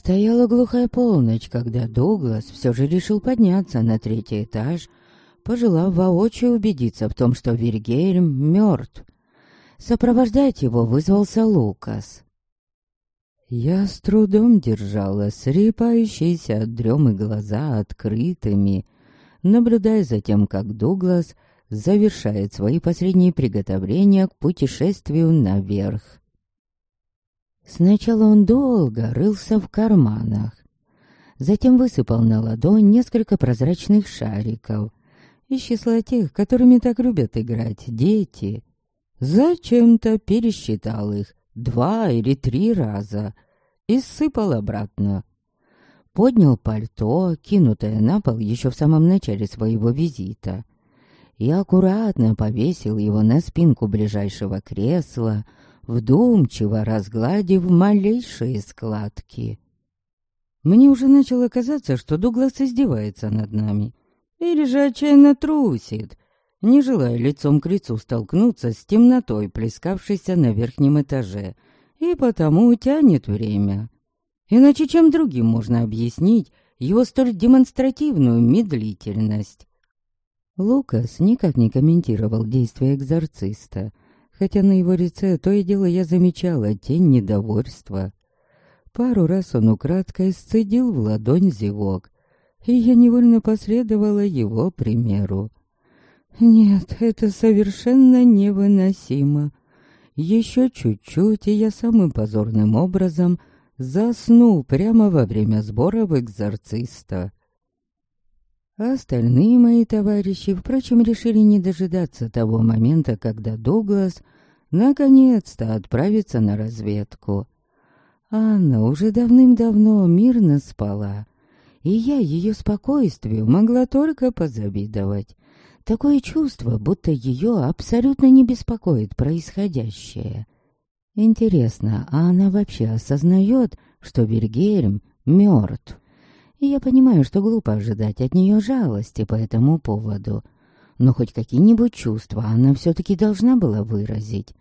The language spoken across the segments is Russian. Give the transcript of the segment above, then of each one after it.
Стояла глухая полночь, когда Дуглас все же решил подняться на третий этаж, пожелав воочию убедиться в том, что Вильгельм мертв. Сопровождать его вызвался Лукас. Я с трудом держала срепающиеся от дремы глаза открытыми, наблюдая за тем, как Дуглас завершает свои последние приготовления к путешествию наверх. Сначала он долго рылся в карманах, затем высыпал на ладонь несколько прозрачных шариков из числа тех, которыми так любят играть дети. Зачем-то пересчитал их два или три раза и сыпал обратно. Поднял пальто, кинутое на пол еще в самом начале своего визита, и аккуратно повесил его на спинку ближайшего кресла, вдумчиво разгладив малейшие складки. Мне уже начало казаться, что Дуглас издевается над нами, или же отчаянно трусит, не желая лицом к лицу столкнуться с темнотой, плескавшейся на верхнем этаже, и потому тянет время. Иначе чем другим можно объяснить его столь демонстративную медлительность? Лукас никак не комментировал действия экзорциста, хотя на его лице то и дело я замечала тень недовольства. Пару раз он украдкой сцедил в ладонь зевок, и я невольно последовала его примеру. Нет, это совершенно невыносимо. Еще чуть-чуть, и я самым позорным образом заснул прямо во время сбора в экзорциста. Остальные мои товарищи, впрочем, решили не дожидаться того момента, когда Дуглас наконец-то отправится на разведку. Анна уже давным-давно мирно спала, и я ее спокойствию могла только позавидовать. Такое чувство, будто ее абсолютно не беспокоит происходящее. Интересно, а она вообще осознает, что Вильгельм мертв? Я понимаю, что глупо ожидать от нее жалости по этому поводу. Но хоть какие-нибудь чувства она все-таки должна была выразить.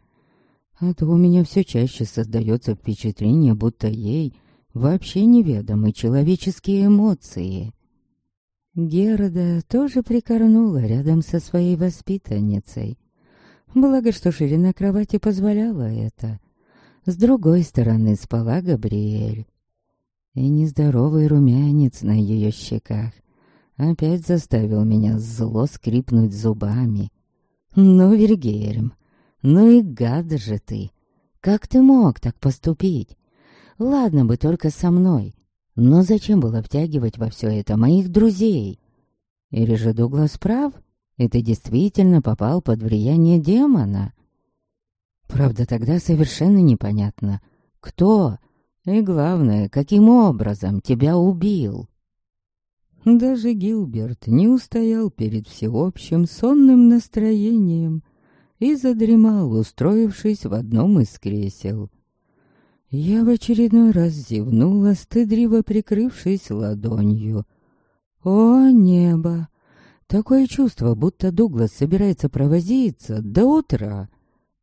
А то у меня все чаще создается впечатление, будто ей вообще неведомы человеческие эмоции. Герда тоже прикорнула рядом со своей воспитанницей. Благо, что ширина кровати позволяла это. С другой стороны спала Габриэль. И нездоровый румянец на ее щеках опять заставил меня зло скрипнуть зубами. «Ну, Вильгельм, ну и гад же ты! Как ты мог так поступить? Ладно бы только со мной, но зачем было втягивать во все это моих друзей? Или же Дуглас прав, и ты действительно попал под влияние демона? Правда, тогда совершенно непонятно, кто и, главное, каким образом тебя убил. Даже Гилберт не устоял перед всеобщим сонным настроением и задремал, устроившись в одном из кресел. Я в очередной раз зевнула, стыдливо прикрывшись ладонью. О, небо! Такое чувство, будто Дуглас собирается провозиться до утра.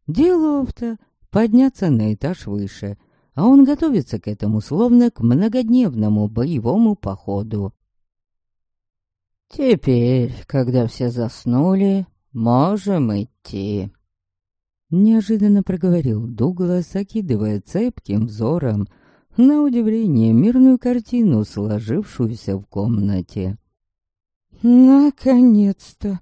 Делов-то подняться на этаж выше, а он готовится к этому словно к многодневному боевому походу. «Теперь, когда все заснули, можем идти», Неожиданно проговорил Дуглас, окидывая цепким взором, на удивление, мирную картину, сложившуюся в комнате. «Наконец-то!»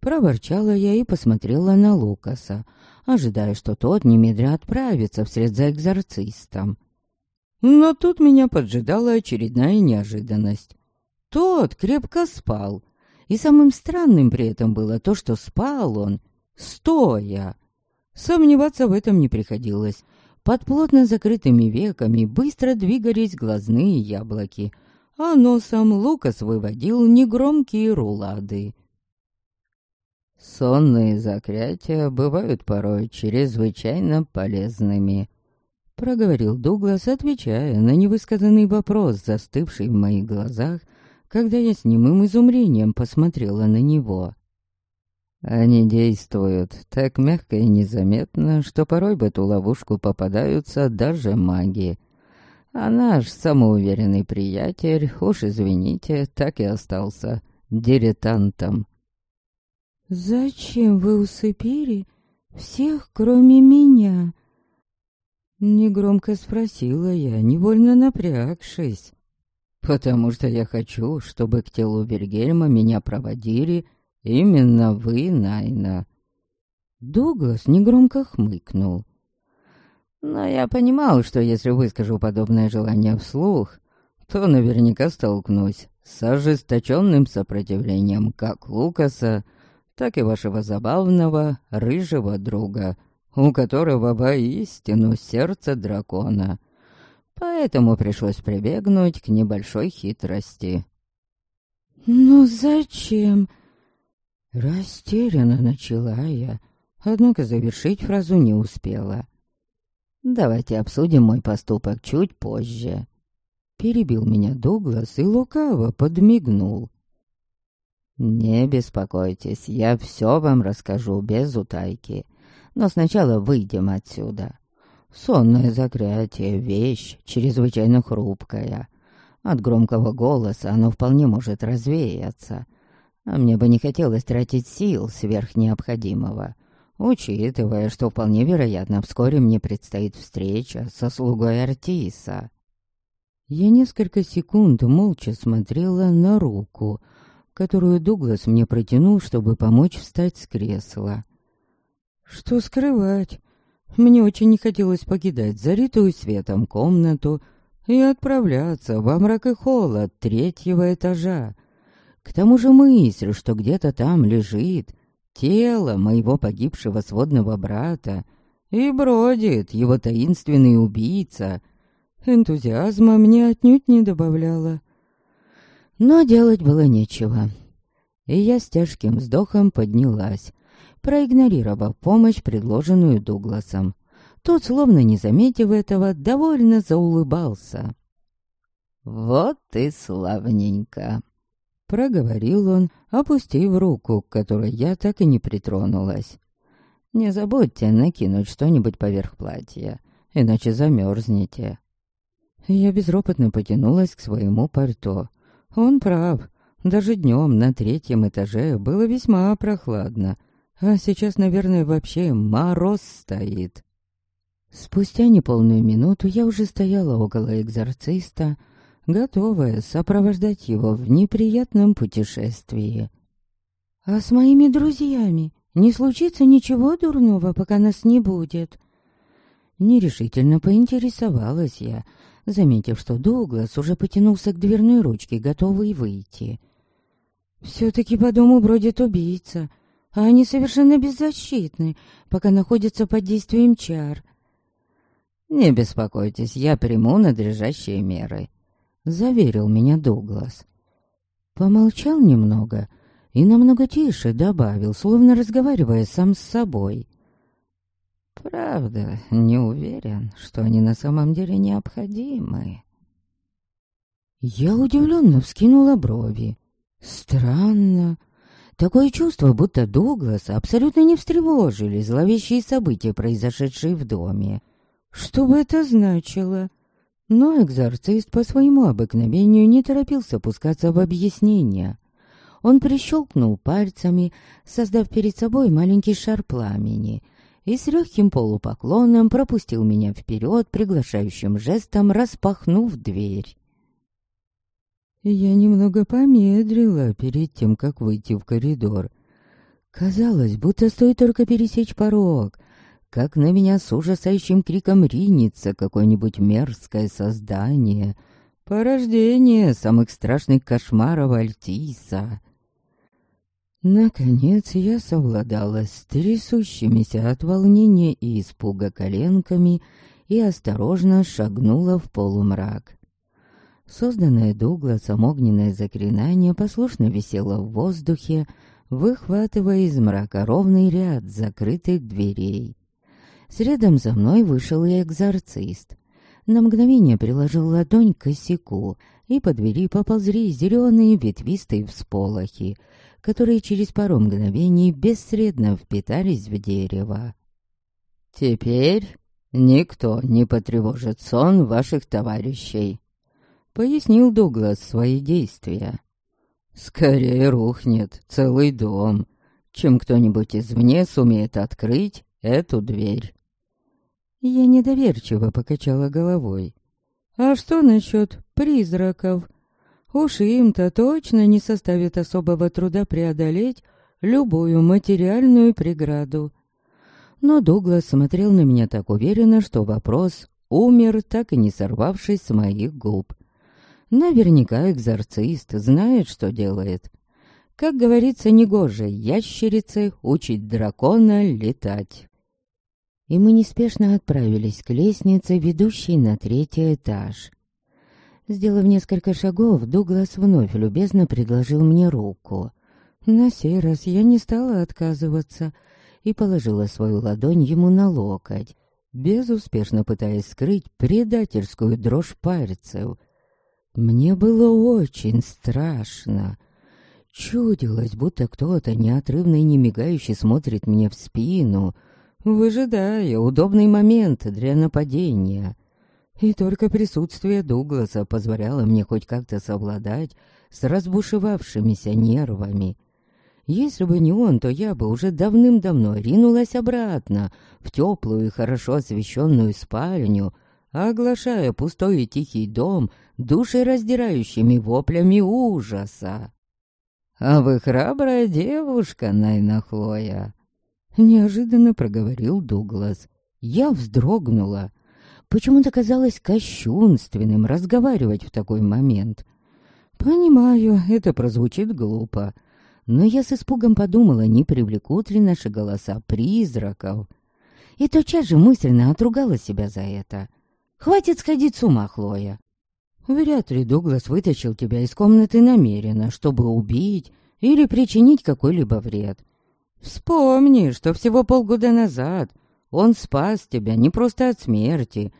Проворчала я и посмотрела на Лукаса, ожидая, что тот немедля отправится вслед за экзорцистом. Но тут меня поджидала очередная неожиданность. Тот крепко спал, и самым странным при этом было то, что спал он стоя. Сомневаться в этом не приходилось. Под плотно закрытыми веками быстро двигались глазные яблоки, а носом Лукас выводил негромкие рулады. «Сонные заклятия бывают порой чрезвычайно полезными», — проговорил Дуглас, отвечая на невысказанный вопрос, застывший в моих глазах, когда я с немым изумлением посмотрела на него. Они действуют так мягко и незаметно, что порой в эту ловушку попадаются даже маги. А наш самоуверенный приятель, уж извините, так и остался дилетантом. «Зачем вы усыпили всех, кроме меня?» Негромко спросила я, невольно напрягшись. «Потому что я хочу, чтобы к телу Вильгельма меня проводили именно вы, Найна». Дуглас негромко хмыкнул. Но я понимал, что если выскажу подобное желание вслух, то наверняка столкнусь с ожесточенным сопротивлением как Лукаса, так и вашего забавного рыжего друга, у которого воистину сердце дракона. Поэтому пришлось прибегнуть к небольшой хитрости. «Ну зачем?» Растерянно начала я, однако завершить фразу не успела. Давайте обсудим мой поступок чуть позже. Перебил меня Дуглас и лукаво подмигнул. Не беспокойтесь, я все вам расскажу без утайки. Но сначала выйдем отсюда. Сонное заклятие — вещь чрезвычайно хрупкая. От громкого голоса оно вполне может развеяться. А мне бы не хотелось тратить сил сверх необходимого учитывая, что вполне вероятно вскоре мне предстоит встреча со слугой Артиса. Я несколько секунд молча смотрела на руку, которую Дуглас мне протянул, чтобы помочь встать с кресла. Что скрывать? Мне очень не хотелось покидать заритую светом комнату и отправляться во мрак и холод третьего этажа. К тому же мысль, что где-то там лежит тело моего погибшего сводного брата, и бродит его таинственный убийца. Энтузиазма мне отнюдь не добавляла. Но делать было нечего. И я с тяжким вздохом поднялась, проигнорировав помощь, предложенную Дугласом. Тот, словно не заметив этого, довольно заулыбался. «Вот и славненько!» Проговорил он, опустив руку, к которой я так и не притронулась. «Не забудьте накинуть что-нибудь поверх платья, иначе замерзнете». Я безропотно потянулась к своему пальто. Он прав. Даже днем на третьем этаже было весьма прохладно. А сейчас, наверное, вообще мороз стоит. Спустя неполную минуту я уже стояла около экзорциста, готовая сопровождать его в неприятном путешествии. «А с моими друзьями не случится ничего дурного, пока нас не будет?» Нерешительно поинтересовалась я, заметив, что Дуглас уже потянулся к дверной ручке, готовый выйти. «Все-таки по дому бродит убийца, а они совершенно беззащитны, пока находятся под действием чар». «Не беспокойтесь, я приму надлежащие меры», заверил меня Дуглас. Помолчал немного и намного тише добавил, словно разговаривая сам с собой. Правда, не уверен, что они на самом деле необходимы. Я удивленно вскинула брови. Странно. Такое чувство, будто Дугласа абсолютно не встревожили зловещие события, произошедшие в доме. Что бы это значило? Но экзорцист по своему обыкновению не торопился пускаться в объяснения. Он прищелкнул пальцами, создав перед собой маленький шар пламени, и с легким полупоклоном пропустил меня вперед, приглашающим жестом распахнув дверь. Я немного помедлила перед тем, как выйти в коридор. Казалось, будто стоит только пересечь порог, как на меня с ужасающим криком ринется какое-нибудь мерзкое создание, порождение самых страшных кошмаров Альтиса. Наконец я совладала с трясущимися от волнения и испуга коленками и осторожно шагнула в полумрак. Созданное Дугласом огненное заклинание послушно висело в воздухе, выхватывая из мрака ровный ряд закрытых дверей. Следом за мной вышел и экзорцист. На мгновение приложил ладонь к косяку, и по двери поползли зеленые ветвистые всполохи, которые через пару мгновений бесследно впитались в дерево. «Теперь «Никто не потревожит сон ваших товарищей», — пояснил Дуглас свои действия. «Скорее рухнет целый дом, чем кто-нибудь извне сумеет открыть эту дверь». Я недоверчиво покачала головой. «А что насчет призраков? Уж им-то точно не составит особого труда преодолеть любую материальную преграду. Но Дуглас смотрел на меня так уверенно, что вопрос умер, так и не сорвавшись с моих губ. Наверняка экзорцист знает, что делает. Как говорится, негоже ящерице учить дракона летать. И мы неспешно отправились к лестнице, ведущей на третий этаж. Сделав несколько шагов, Дуглас вновь любезно предложил мне руку. На сей раз я не стала отказываться и положила свою ладонь ему на локоть, безуспешно пытаясь скрыть предательскую дрожь пальцев. Мне было очень страшно. Чудилось, будто кто-то неотрывно и не мигающе смотрит мне в спину, выжидая удобный момент для нападения. И только присутствие Дугласа позволяло мне хоть как-то совладать с разбушевавшимися нервами. Если бы не он, то я бы уже давным-давно ринулась обратно в теплую и хорошо освещенную спальню, оглашая пустой и тихий дом душераздирающими воплями ужаса. «А вы храбрая девушка, Найна Хлоя!» Неожиданно проговорил Дуглас. Я вздрогнула. Почему-то казалось кощунственным разговаривать в такой момент. Понимаю, это прозвучит глупо, но я с испугом подумала, не привлекут ли наши голоса призраков. И тотчас же мысленно отругала себя за это. Хватит сходить с ума, Хлоя. Вряд ли Дуглас вытащил тебя из комнаты намеренно, чтобы убить или причинить какой-либо вред. Вспомни, что всего полгода назад он спас тебя не просто от смерти,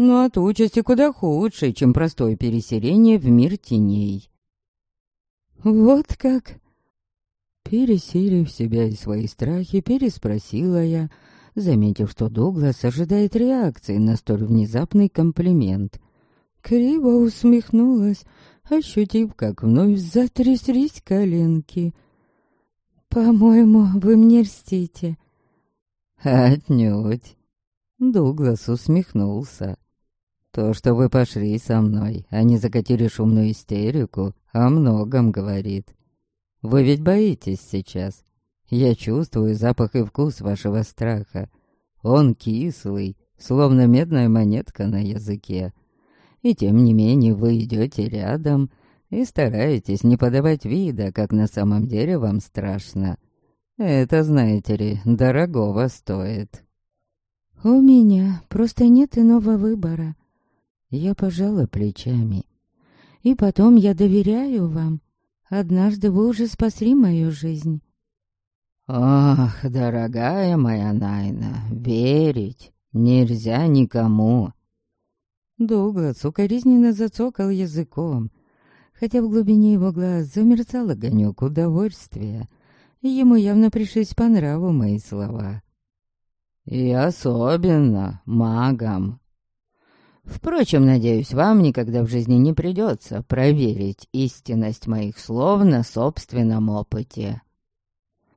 но от участи куда худшей, чем простое переселение в мир теней. Вот как... Пересилив себя и свои страхи, переспросила я, заметив, что Дуглас ожидает реакции на столь внезапный комплимент. Криво усмехнулась, ощутив, как вновь затряслись коленки — «По-моему, вы мне льстите». «Отнюдь». Дуглас усмехнулся. «То, что вы пошли со мной, а не закатили шумную истерику, о многом говорит. Вы ведь боитесь сейчас. Я чувствую запах и вкус вашего страха. Он кислый, словно медная монетка на языке. И тем не менее вы идете рядом, и стараетесь не подавать вида, как на самом деле вам страшно. Это, знаете ли, дорогого стоит. У меня просто нет иного выбора. Я пожала плечами. И потом я доверяю вам. Однажды вы уже спасли мою жизнь. Ах, дорогая моя Найна, верить нельзя никому. Дуглас укоризненно зацокал языком, хотя в глубине его глаз замерцал огонек удовольствия. Ему явно пришлись по нраву мои слова. «И особенно магам. Впрочем, надеюсь, вам никогда в жизни не придется проверить истинность моих слов на собственном опыте».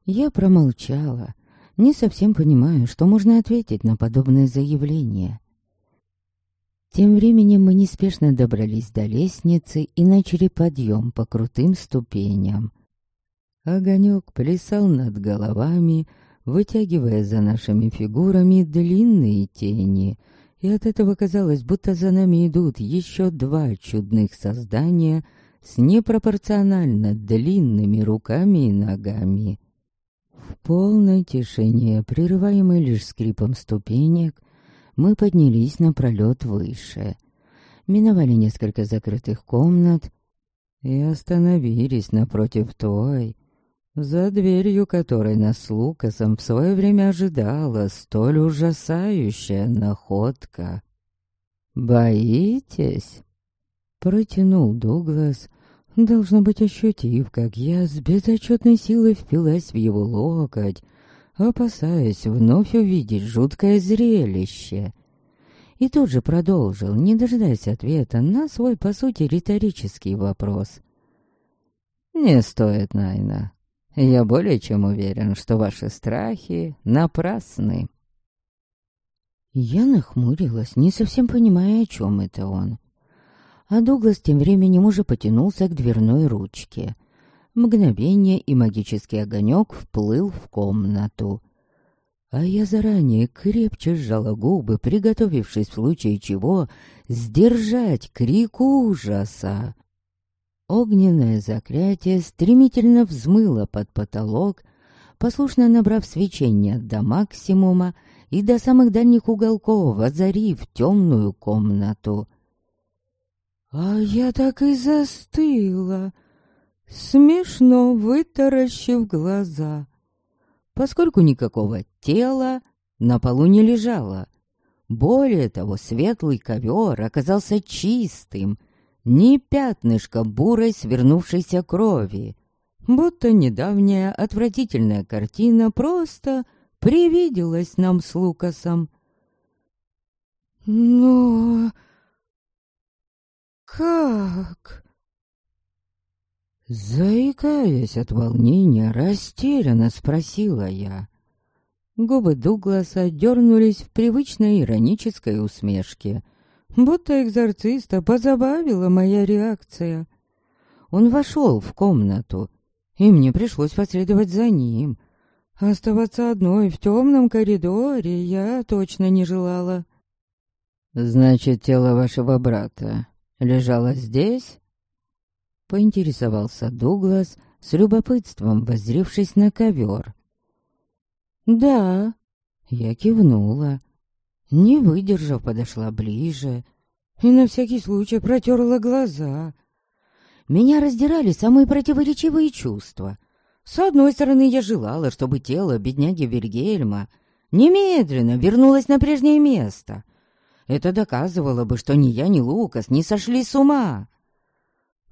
Я промолчала, не совсем понимаю, что можно ответить на подобное заявление. Тем временем мы неспешно добрались до лестницы и начали подъем по крутым ступеням. Огонек плясал над головами, вытягивая за нашими фигурами длинные тени, и от этого казалось, будто за нами идут еще два чудных создания с непропорционально длинными руками и ногами. В полной тишине, прерываемой лишь скрипом ступенек, мы поднялись на пролет выше. Миновали несколько закрытых комнат и остановились напротив той, за дверью которой нас с Лукасом в свое время ожидала столь ужасающая находка. «Боитесь?» Протянул Дуглас, должно быть ощутив, как я с безотчетной силой впилась в его локоть, опасаясь вновь увидеть жуткое зрелище. И тут же продолжил, не дожидаясь ответа на свой, по сути, риторический вопрос. «Не стоит, Найна. Я более чем уверен, что ваши страхи напрасны». Я нахмурилась, не совсем понимая, о чем это он. А Дуглас тем временем уже потянулся к дверной ручке. Мгновение, и магический огонек вплыл в комнату. А я заранее крепче сжала губы, приготовившись в случае чего сдержать крик ужаса. Огненное заклятие стремительно взмыло под потолок, послушно набрав свечение до максимума и до самых дальних уголков, озарив темную комнату. А я так и застыла, смешно вытаращив глаза, поскольку никакого тела на полу не лежало. Более того, светлый ковер оказался чистым, ни пятнышка бурой свернувшейся крови, будто недавняя отвратительная картина просто привиделась нам с Лукасом. Но... как? Заикаясь от волнения, растерянно спросила я. Губы Дугласа дернулись в привычной иронической усмешке, будто экзорциста позабавила моя реакция. Он вошел в комнату, и мне пришлось последовать за ним — Оставаться одной в темном коридоре я точно не желала. «Значит, тело вашего брата лежало здесь?» Поинтересовался Дуглас, с любопытством воззрившись на ковер. «Да», — я кивнула. Не выдержав, подошла ближе и на всякий случай протерла глаза. Меня раздирали самые противоречивые чувства. С одной стороны, я желала, чтобы тело бедняги Вильгельма немедленно вернулось на прежнее место. Это доказывало бы, что ни я, ни Лукас не сошли с ума.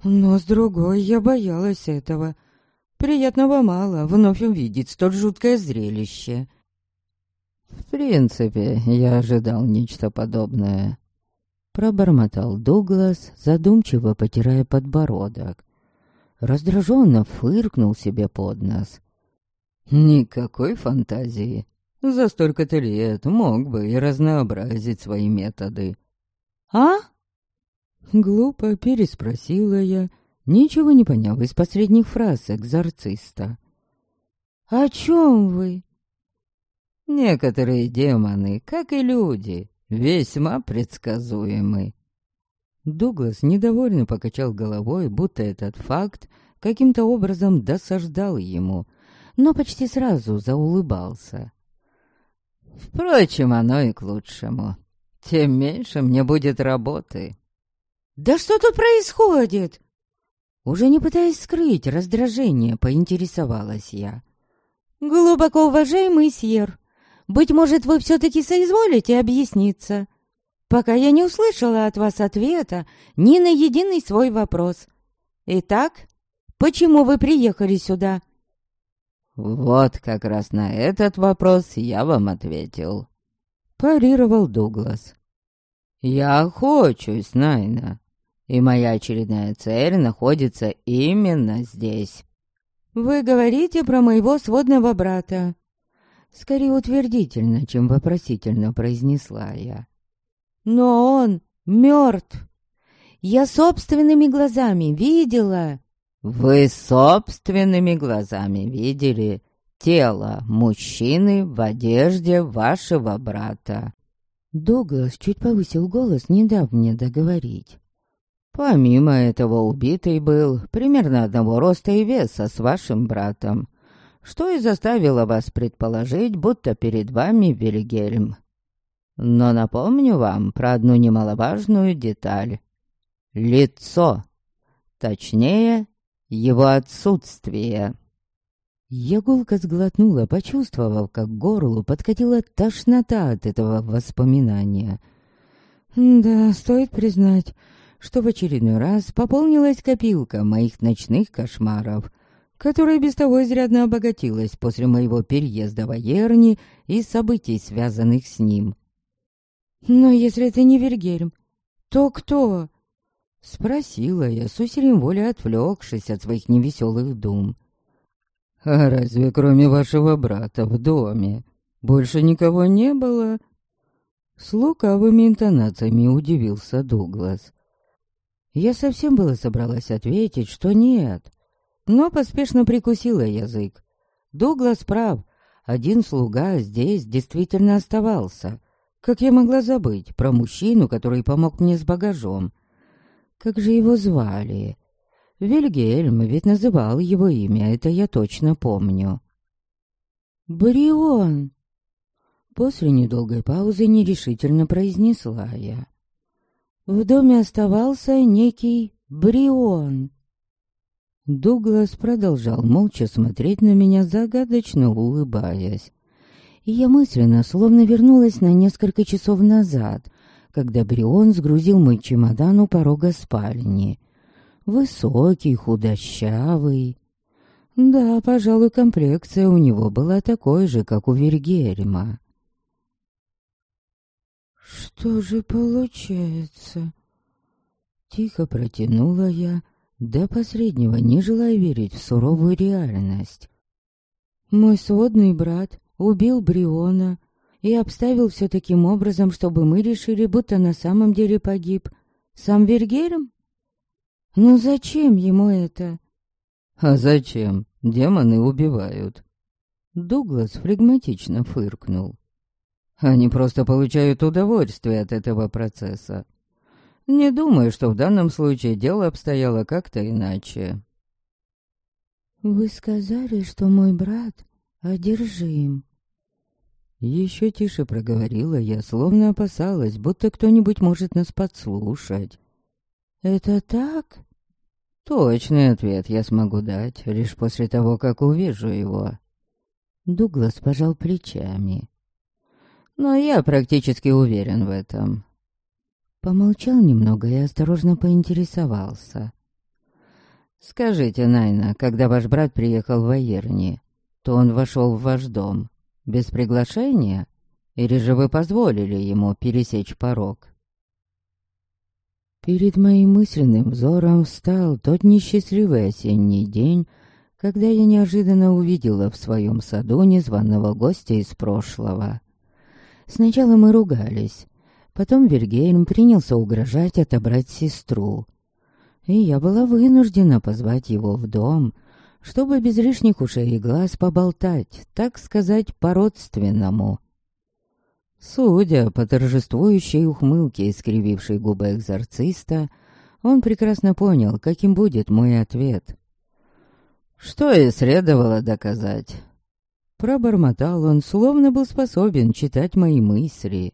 Но с другой я боялась этого. Приятного мало вновь увидеть столь жуткое зрелище. В принципе, я ожидал нечто подобное. Пробормотал Дуглас, задумчиво потирая подбородок раздраженно фыркнул себе под нос. Никакой фантазии. За столько-то лет мог бы и разнообразить свои методы. «А?» Глупо переспросила я, ничего не поняв из последних фраз экзорциста. «О чем вы?» «Некоторые демоны, как и люди, весьма предсказуемы. Дуглас недовольно покачал головой, будто этот факт каким-то образом досаждал ему, но почти сразу заулыбался. «Впрочем, оно и к лучшему. Тем меньше мне будет работы». «Да что тут происходит?» Уже не пытаясь скрыть раздражение, поинтересовалась я. «Глубоко уважаемый Сьер, быть может, вы все-таки соизволите объясниться?» пока я не услышала от вас ответа ни на единый свой вопрос. Итак, почему вы приехали сюда?» «Вот как раз на этот вопрос я вам ответил», — парировал Дуглас. «Я охочусь, Найна, и моя очередная цель находится именно здесь». «Вы говорите про моего сводного брата?» Скорее утвердительно, чем вопросительно произнесла я. Но он мертв. Я собственными глазами видела. Вы собственными глазами видели тело мужчины в одежде вашего брата. Дуглас чуть повысил голос, не дав мне договорить. Помимо этого убитый был примерно одного роста и веса с вашим братом, что и заставило вас предположить, будто перед вами Вильгельм. Но напомню вам про одну немаловажную деталь. Лицо. Точнее, его отсутствие. Я сглотнула, почувствовав, как горлу подкатила тошнота от этого воспоминания. Да, стоит признать, что в очередной раз пополнилась копилка моих ночных кошмаров, которая без того изрядно обогатилась после моего переезда в Аерни и событий, связанных с ним. «Но если это не Вильгельм, то кто?» Спросила я, с усилием воли отвлекшись от своих невеселых дум. «А разве кроме вашего брата в доме больше никого не было?» С лукавыми интонациями удивился Дуглас. Я совсем было собралась ответить, что нет, но поспешно прикусила язык. Дуглас прав, один слуга здесь действительно оставался. Как я могла забыть про мужчину, который помог мне с багажом? Как же его звали? Вильгельм ведь называл его имя, это я точно помню. «Брион!» После недолгой паузы нерешительно произнесла я. В доме оставался некий Брион. Дуглас продолжал молча смотреть на меня, загадочно улыбаясь. И я мысленно словно вернулась на несколько часов назад, когда Брион сгрузил мой чемодан у порога спальни. Высокий, худощавый. Да, пожалуй, комплекция у него была такой же, как у Вильгельма. «Что же получается?» Тихо протянула я, до посреднего не желая верить в суровую реальность. Мой сводный брат убил Бриона, и обставил все таким образом, чтобы мы решили, будто на самом деле погиб сам Вергерем? Ну зачем ему это? А зачем? Демоны убивают. Дуглас флегматично фыркнул. Они просто получают удовольствие от этого процесса. Не думаю, что в данном случае дело обстояло как-то иначе. «Вы сказали, что мой брат одержим», еще тише проговорила я, словно опасалась, будто кто-нибудь может нас подслушать. «Это так?» «Точный ответ я смогу дать, лишь после того, как увижу его». Дуглас пожал плечами. «Но я практически уверен в этом». Помолчал немного и осторожно поинтересовался. «Скажите, Найна, когда ваш брат приехал в Айерни, то он вошел в ваш дом, без приглашения? Или же вы позволили ему пересечь порог? Перед моим мысленным взором встал тот несчастливый осенний день, когда я неожиданно увидела в своем саду незваного гостя из прошлого. Сначала мы ругались, потом Вильгельм принялся угрожать отобрать сестру. И я была вынуждена позвать его в дом, чтобы без лишних ушей и глаз поболтать, так сказать, по-родственному. Судя по торжествующей ухмылке, искривившей губы экзорциста, он прекрасно понял, каким будет мой ответ. Что и следовало доказать. Пробормотал он, словно был способен читать мои мысли.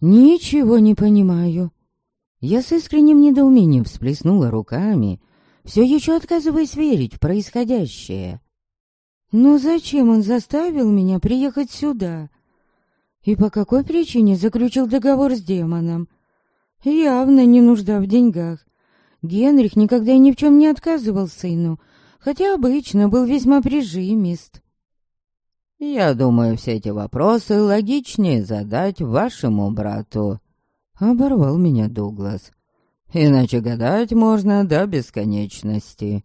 «Ничего не понимаю». Я с искренним недоумением всплеснула руками — все еще отказываясь верить в происходящее. Но зачем он заставил меня приехать сюда? И по какой причине заключил договор с демоном? Явно не нужда в деньгах. Генрих никогда и ни в чем не отказывал сыну, хотя обычно был весьма прижимист. «Я думаю, все эти вопросы логичнее задать вашему брату», — оборвал меня Дуглас. Иначе гадать можно до бесконечности.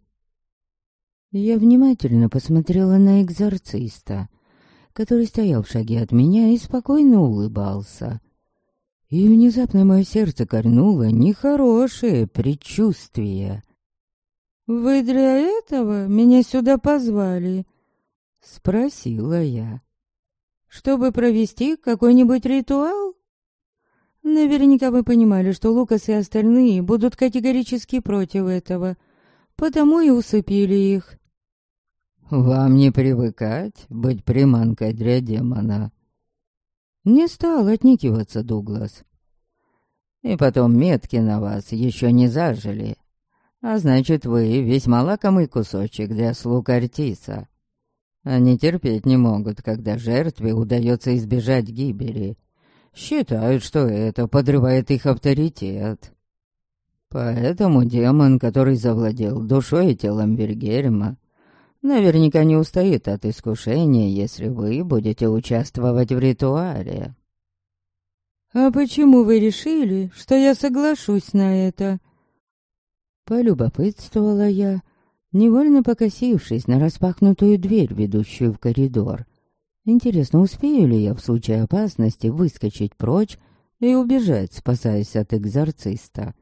Я внимательно посмотрела на экзорциста, который стоял в шаге от меня и спокойно улыбался. И внезапно мое сердце корнуло нехорошее предчувствие. «Вы для этого меня сюда позвали?» — спросила я. «Чтобы провести какой-нибудь ритуал?» Наверняка вы понимали, что Лукас и остальные будут категорически против этого, потому и усыпили их. «Вам не привыкать быть приманкой для демона?» Не стал отникиваться Дуглас. «И потом метки на вас еще не зажили, а значит, вы весьма лакомый кусочек для слуг Артиса. Они терпеть не могут, когда жертве удается избежать гибели» считают, что это подрывает их авторитет. Поэтому демон, который завладел душой и телом Бергерма, наверняка не устоит от искушения, если вы будете участвовать в ритуале. «А почему вы решили, что я соглашусь на это?» Полюбопытствовала я, невольно покосившись на распахнутую дверь, ведущую в коридор. Интересно, успею ли я в случае опасности выскочить прочь и убежать, спасаясь от экзорциста?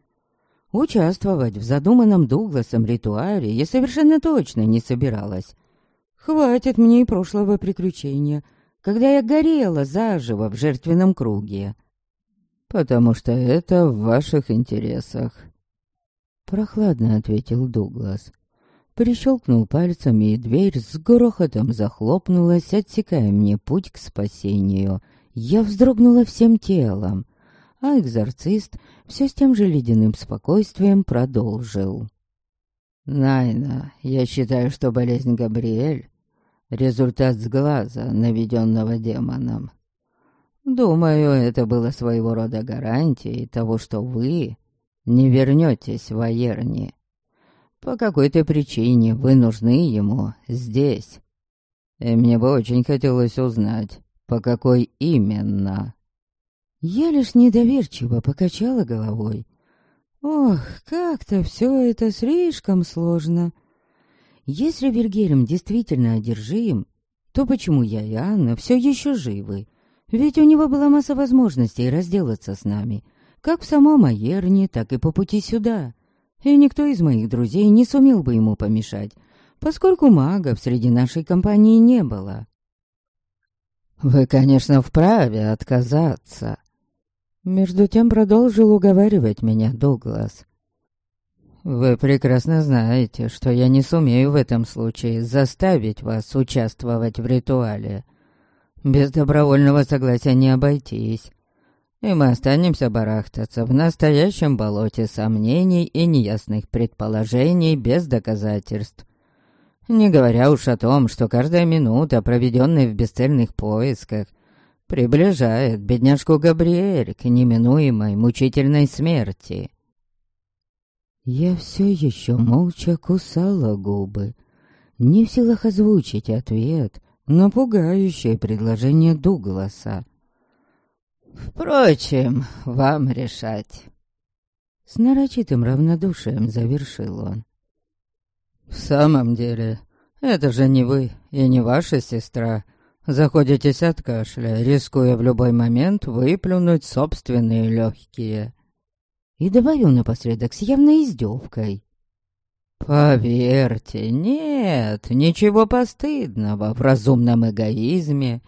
Участвовать в задуманном Дугласом ритуале я совершенно точно не собиралась. Хватит мне и прошлого приключения, когда я горела заживо в жертвенном круге. «Потому что это в ваших интересах», — прохладно ответил Дуглас. Прищелкнул пальцами, и дверь с грохотом захлопнулась, отсекая мне путь к спасению. Я вздрогнула всем телом, а экзорцист все с тем же ледяным спокойствием продолжил. «Найна, я считаю, что болезнь Габриэль — результат сглаза, наведенного демоном. Думаю, это было своего рода гарантией того, что вы не вернетесь в Аерни. По какой-то причине вы нужны ему здесь. И мне бы очень хотелось узнать, по какой именно. Я лишь недоверчиво покачала головой. Ох, как-то все это слишком сложно. Если Вильгельм действительно одержим, то почему я и Анна все еще живы? Ведь у него была масса возможностей разделаться с нами, как в самом Аерне, так и по пути сюда. И никто из моих друзей не сумел бы ему помешать, поскольку магов среди нашей компании не было. «Вы, конечно, вправе отказаться», между тем продолжил уговаривать меня Дуглас. «Вы прекрасно знаете, что я не сумею в этом случае заставить вас участвовать в ритуале. Без добровольного согласия не обойтись. И мы останемся барахтаться в настоящем болоте сомнений и неясных предположений без доказательств. Не говоря уж о том, что каждая минута, проведенная в бесцельных поисках, приближает бедняжку Габриэль к неминуемой мучительной смерти. Я все еще молча кусала губы, не в силах озвучить ответ на пугающее предложение Дугласа. «Впрочем, вам решать». С нарочитым равнодушием завершил он. «В самом деле, это же не вы и не ваша сестра. Заходитесь от кашля, рискуя в любой момент выплюнуть собственные легкие». И добавил напоследок с явной издевкой. Поверьте, нет ничего постыдного в разумном эгоизме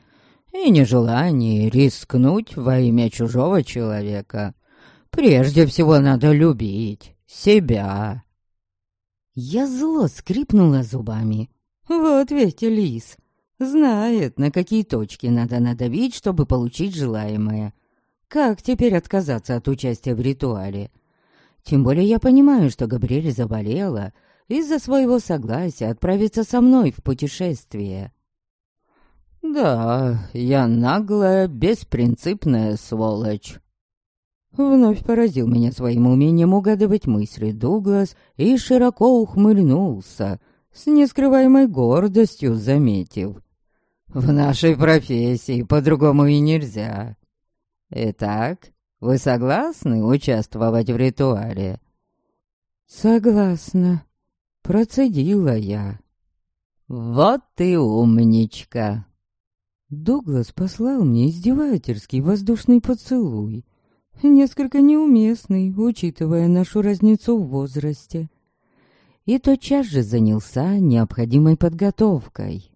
и нежелании рискнуть во имя чужого человека. Прежде всего надо любить себя. Я зло скрипнула зубами. Вот ведь лис знает, на какие точки надо надавить, чтобы получить желаемое. Как теперь отказаться от участия в ритуале? Тем более я понимаю, что Габриэль заболела из-за своего согласия отправиться со мной в путешествие. «Да, я наглая, беспринципная сволочь». Вновь поразил меня своим умением угадывать мысли Дуглас и широко ухмыльнулся, с нескрываемой гордостью заметив. «В нашей профессии по-другому и нельзя. Итак, вы согласны участвовать в ритуале?» «Согласна», — процедила я. «Вот ты умничка!» Дуглас послал мне издевательский воздушный поцелуй, несколько неуместный, учитывая нашу разницу в возрасте. И тотчас же занялся необходимой подготовкой.